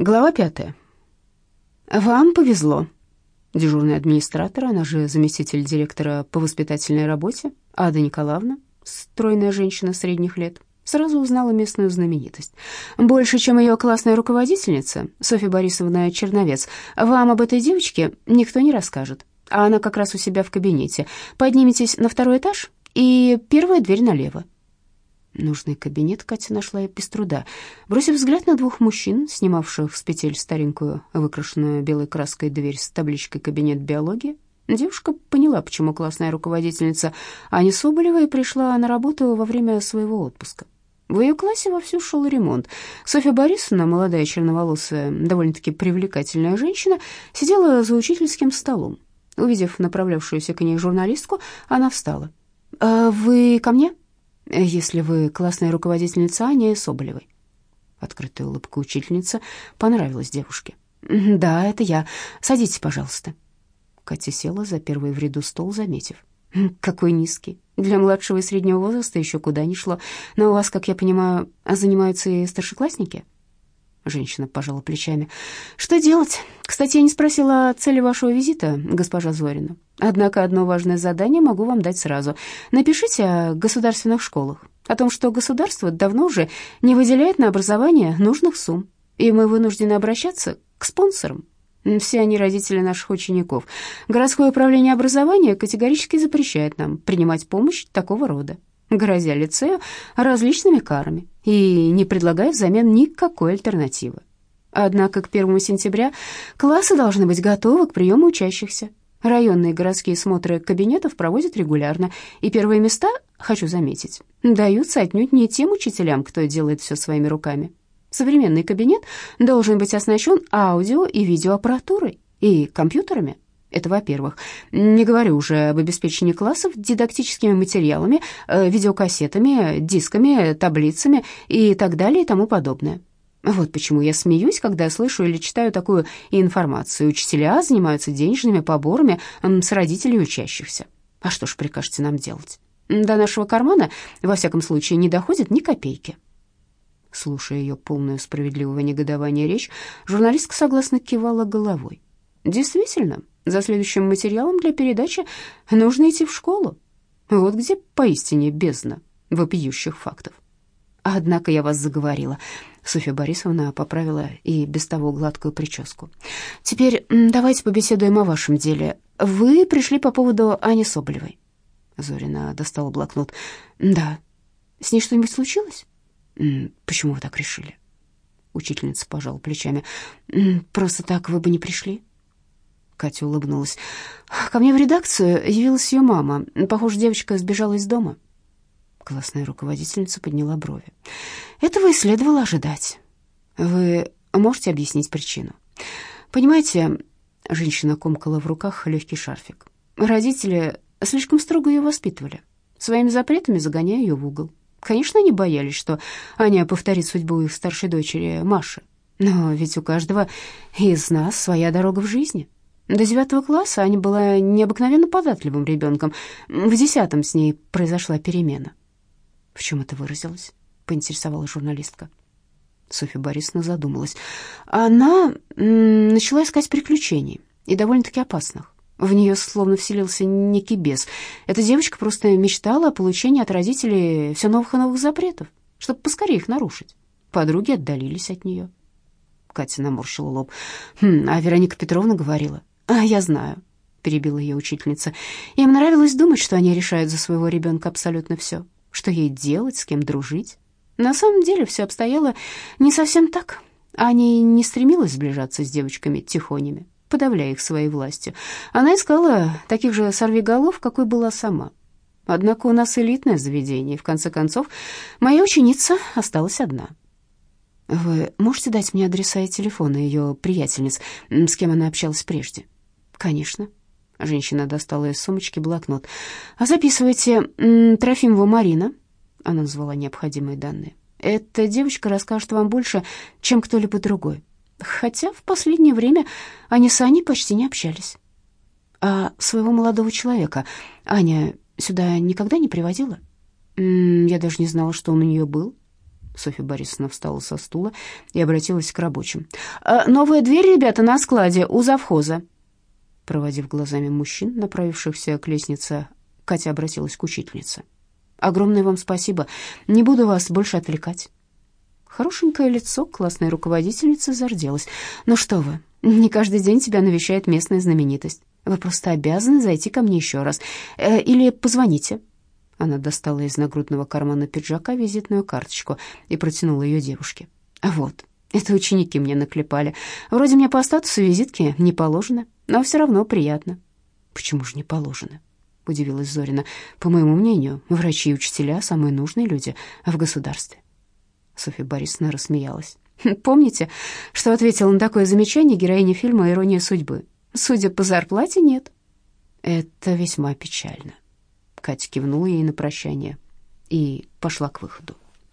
Глава пятая. Вам повезло. Дежурный администратор, она же заместитель директора по воспитательной работе, Ада Николаевна, стройная женщина средних лет, сразу узнала местную знаменитость. Больше, чем ее классная руководительница, Софья Борисовна Черновец, вам об этой девочке никто не расскажет. А она как раз у себя в кабинете. Подниметесь на второй этаж, и первая дверь налево. Нужный кабинет Катя нашла без труда. Бросив взгляд на двух мужчин, снимавших с петель старенькую, выкрашенную белой краской дверь с табличкой «Кабинет биологии», девушка поняла, почему классная руководительница Аня Соболева и пришла на работу во время своего отпуска. В ее классе вовсю шел ремонт. Софья Борисовна, молодая черноволосая, довольно-таки привлекательная женщина, сидела за учительским столом. Увидев направлявшуюся к ней журналистку, она встала. «А «Вы ко мне?» Если вы классная руководительница Ани Соболевой». Открытая улыбка учительницы понравилась девушке. «Да, это я. Садитесь, пожалуйста». Катя села за первый в ряду стол, заметив. «Какой низкий. Для младшего и среднего возраста еще куда ни шло. Но у вас, как я понимаю, занимаются и старшеклассники?» Женщина пожала плечами. «Что делать? Кстати, я не спросила о цели вашего визита, госпожа Зорина. Однако одно важное задание могу вам дать сразу. Напишите о государственных школах, о том, что государство давно уже не выделяет на образование нужных сумм, и мы вынуждены обращаться к спонсорам. Все они родители наших учеников. Городское управление образования категорически запрещает нам принимать помощь такого рода грозя лицею различными карами и не предлагая взамен никакой альтернативы. Однако к 1 сентября классы должны быть готовы к приему учащихся. Районные городские смотры кабинетов проводят регулярно, и первые места, хочу заметить, даются отнюдь не тем учителям, кто делает все своими руками. Современный кабинет должен быть оснащен аудио и видеоаппаратурой и компьютерами, это во-первых. Не говорю уже об обеспечении классов дидактическими материалами, э, видеокассетами, дисками, таблицами и так далее и тому подобное. Вот почему я смеюсь, когда слышу или читаю такую информацию. Учителя занимаются денежными поборами с родителей учащихся. А что ж прикажете нам делать? До нашего кармана, во всяком случае, не доходит ни копейки. Слушая ее полную справедливого негодования речь, журналистка согласно кивала головой. Действительно, за следующим материалом для передачи нужно идти в школу. Вот где поистине бездна вопиющих фактов. Однако я вас заговорила. Софья Борисовна поправила и без того гладкую прическу. Теперь давайте побеседуем о вашем деле. Вы пришли по поводу Ани Соболевой. Зорина достала блокнот. Да. С ней что-нибудь случилось? Почему вы так решили? Учительница пожала плечами. Просто так вы бы не пришли. Катя улыбнулась. «Ко мне в редакцию явилась ее мама. Похоже, девочка сбежала из дома». Классная руководительница подняла брови. «Этого и следовало ожидать. Вы можете объяснить причину?» «Понимаете...» Женщина комкала в руках легкий шарфик. «Родители слишком строго ее воспитывали, своими запретами загоняя ее в угол. Конечно, они боялись, что Аня повторит судьбу их старшей дочери Маши. Но ведь у каждого из нас своя дорога в жизни». До девятого класса Аня была необыкновенно податливым ребенком. В десятом с ней произошла перемена. «В чем это выразилось?» — поинтересовалась журналистка. Софья Борисовна задумалась. Она начала искать приключений, и довольно-таки опасных. В нее словно вселился некий бес. Эта девочка просто мечтала о получении от родителей все новых и новых запретов, чтобы поскорее их нарушить. Подруги отдалились от нее. Катя наморщила лоб. «Хм, а Вероника Петровна говорила, «А я знаю», — перебила ее учительница. «Им нравилось думать, что они решают за своего ребенка абсолютно все. Что ей делать, с кем дружить. На самом деле все обстояло не совсем так. Аня не стремилась сближаться с девочками-тихонями, подавляя их своей властью. Она искала таких же сорвиголов, какой была сама. Однако у нас элитное заведение, и в конце концов моя ученица осталась одна». «Вы можете дать мне адреса и телефоны ее приятельниц, с кем она общалась прежде?» «Конечно». Женщина достала из сумочки блокнот. «А записывайте Трофимова Марина». Она назвала необходимые данные. «Эта девочка расскажет вам больше, чем кто-либо другой. Хотя в последнее время они с Аней почти не общались. А своего молодого человека Аня сюда никогда не приводила? Я даже не знала, что он у нее был». Софья Борисовна встала со стула и обратилась к рабочим. «Э, «Новая дверь, ребята, на складе у завхоза». Проводив глазами мужчин, направившихся к лестнице, Катя обратилась к учительнице. «Огромное вам спасибо. Не буду вас больше отвлекать». Хорошенькое лицо классной руководительницы зарделось. «Ну что вы, не каждый день тебя навещает местная знаменитость. Вы просто обязаны зайти ко мне еще раз. Э, или позвоните». Она достала из нагрудного кармана пиджака визитную карточку и протянула ее девушке. «Вот, это ученики мне наклепали. Вроде мне по статусу визитки не положено, но все равно приятно». «Почему же не положено?» — удивилась Зорина. «По моему мнению, врачи и учителя — самые нужные люди в государстве». Софья Борисовна рассмеялась. «Помните, что ответила на такое замечание героиня фильма «Ирония судьбы»? Судя по зарплате, нет». «Это весьма печально». Катя кивнула ей на прощание и пошла к выходу.